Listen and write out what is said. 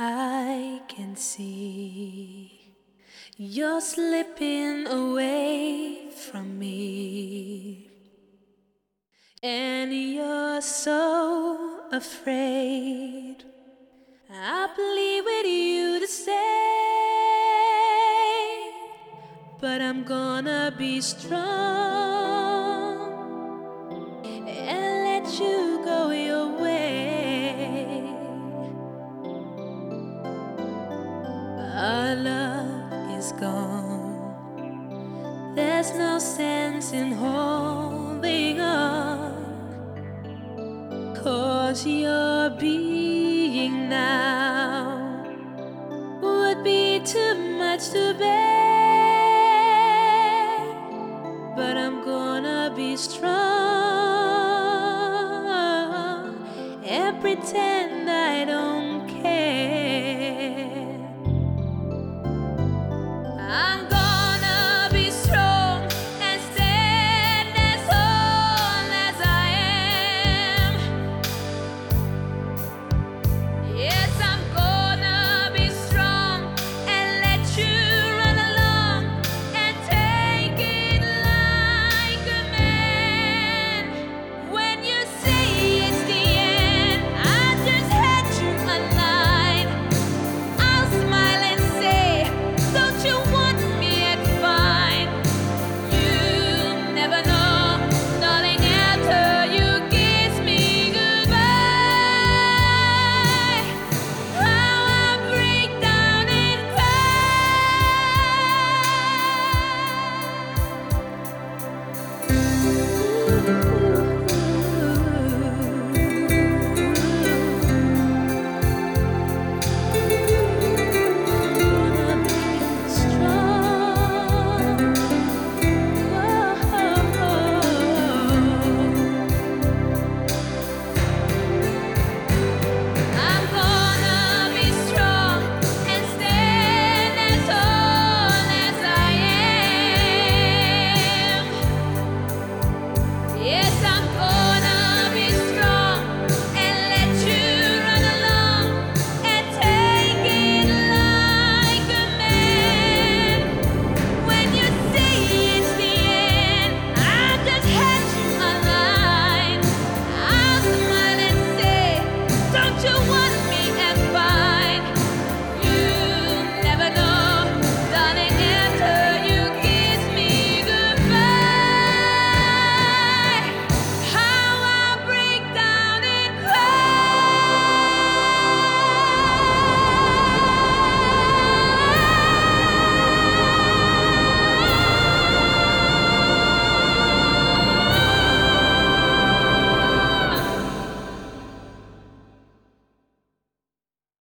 I can see you're slipping away from me, and you're so afraid. I plead with you to stay, but I'm gonna be strong Our love is gone. There's no sense in holding on. Cause your being now would be too much to bear. But I'm gonna be strong and pretend